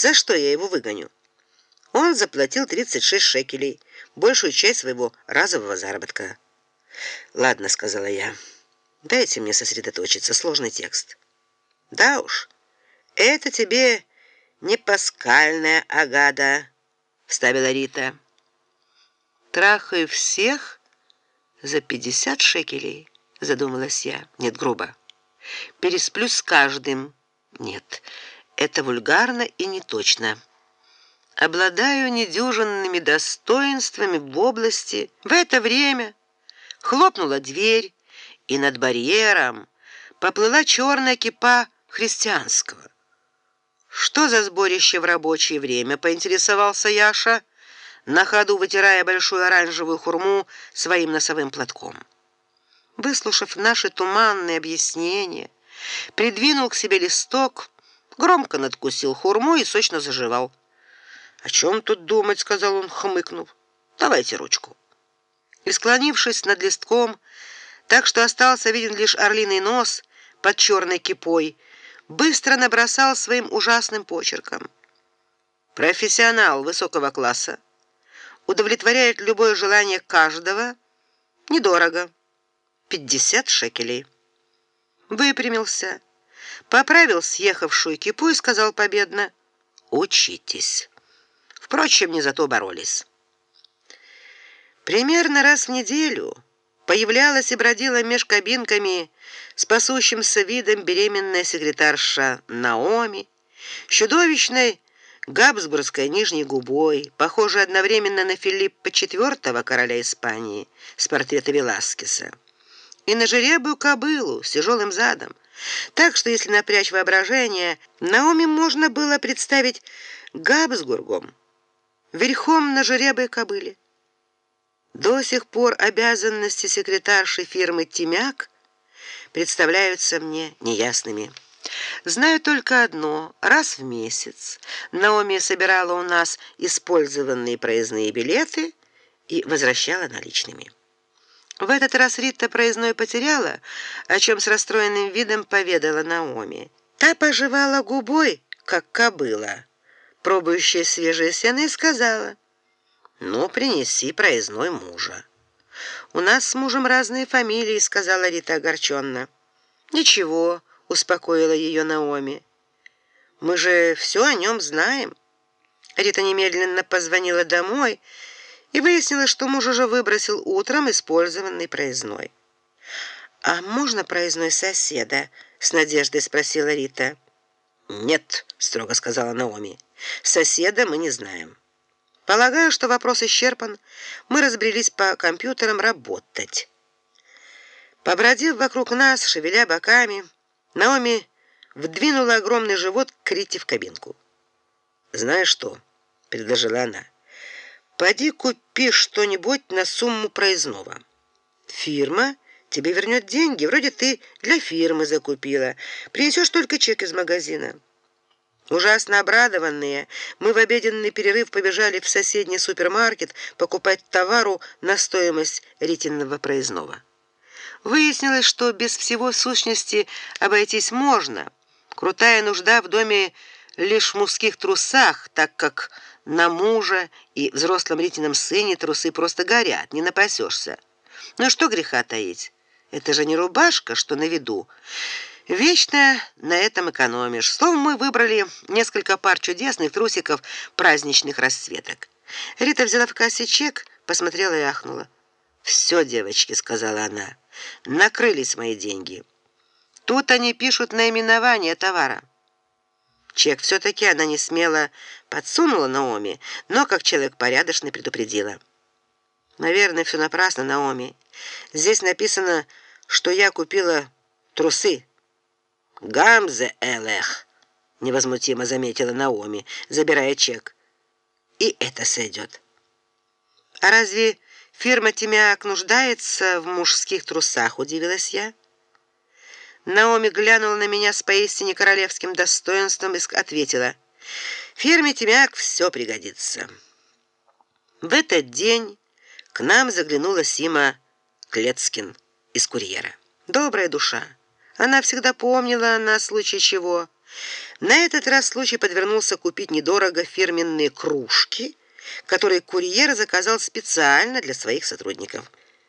За что я его выгоню? Он заплатил 36 шекелей, большую часть своего разового заработка. Ладно, сказала я. Дайте мне сосредоточиться, сложный текст. Да уж. Это тебе не паскальная агада, вставила Рита. Трахаю всех за 50 шекелей, задумалась я. Нет, грубо. Пересплю с каждым. Нет. Это вульгарно и неточно. Обладаю недюжинными достоинствами в области. В это время хлопнула дверь, и над барьером поплыла черная кипа христианского. Что за сборище в рабочее время, поинтересовался Яша, на ходу вытирая большую оранжевую хурму своим носовым платком. Выслушав наши туманные объяснения, придвинул к себе листок громко надкусил хурму и сочно заживал. "О чем тут думать?" сказал он, хмыкнув. "Давайте ручку". И склонившись над листком, так что остался виден лишь орлиный нос под черной кипой, быстро набросал своим ужасным почерком. Профессионал высокого класса удовлетворяет любое желание каждого, недорого. 50 шекелей. Выпрямился поправил съехавшую кипу и сказал победно: "Учитесь". Впрочем, не зато боролись. Примерно раз в неделю появлялась и бродила меж кабинками с пасущимся видом беременная секретарша Наоми, чудовищной габсбургской нижней губой, похожей одновременно на Филиппа IV, короля Испании, с портрета Веласкеса, и на жеребую кобылу с тяжелым задом, так что если напрячь воображение, Наоми можно было представить Габсбургом верхом на жеребой кобыле. До сих пор обязанности секретарши фирмы Тимяк представляются мне неясными. Знаю только одно: раз в месяц Наоми собирала у нас использованные проездные билеты и возвращала наличными. В этот раз Рита проездной потеряла, о чем с расстроенным видом поведала Наоми. Та пожевала губой, как кобыла, пробующая свежее сено, и сказала: "Ну, принеси проездной мужа". У нас с мужем разные фамилии, сказала Рита огорченно. Ничего, успокоила ее Наоми. Мы же все о нем знаем. Рита немедленно позвонила домой и выяснила, что муж уже выбросил утром использованный проездной. А можно проездной соседа? с надеждой спросила Рита. Нет, строго сказала Наоми. Соседа мы не знаем. Полагаю, что вопрос исчерпан. Мы разбрелись по компьютерам работать. Побродив вокруг нас, шевеля боками, Наоми вдвинула огромный живот к Рите в кабинку. "Знаешь что?" предложила она. Пойди купи что-нибудь на сумму проездного. Фирма тебе вернет деньги, вроде ты для фирмы закупила. Принесешь только чек из магазина. Ужасно обрадованные, мы в обеденный перерыв побежали в соседний супермаркет покупать товару на стоимость ритинного проездного. Выяснилось, что без всего в сущности обойтись можно. Крутая нужда в доме лишь в мужских трусах, так как на мужа и взрослом Ритином сыне трусы просто горят, не напасешься. Ну и что греха таить? Это же не рубашка, что на виду. Вечно на этом экономишь. Словом, мы выбрали несколько пар чудесных трусиков праздничных расцветок. Рита взяла в кассе чек, посмотрела и ахнула. «Все, девочки, сказала она. Накрылись мои деньги. Тут они пишут наименование товара. Чек все таки она не смело подсунула Наоми, но как человек порядочный предупредила. Наверное, все напрасно, Наоми. Здесь написано, что я купила трусы. Гамзе элех, невозмутимо заметила Наоми, забирая чек. И это сойдет. А разве фирма Тимяк нуждается в мужских трусах, удивилась я. Наоми глянула на меня с поистине королевским достоинством и ответила: "Фирме Тимяк все пригодится". В этот день к нам заглянула Сима Клецкин из курьера. Добрая душа. Она всегда помнила на случай чего. На этот раз случай подвернулся купить недорого фирменные кружки, которые курьер заказал специально для своих сотрудников.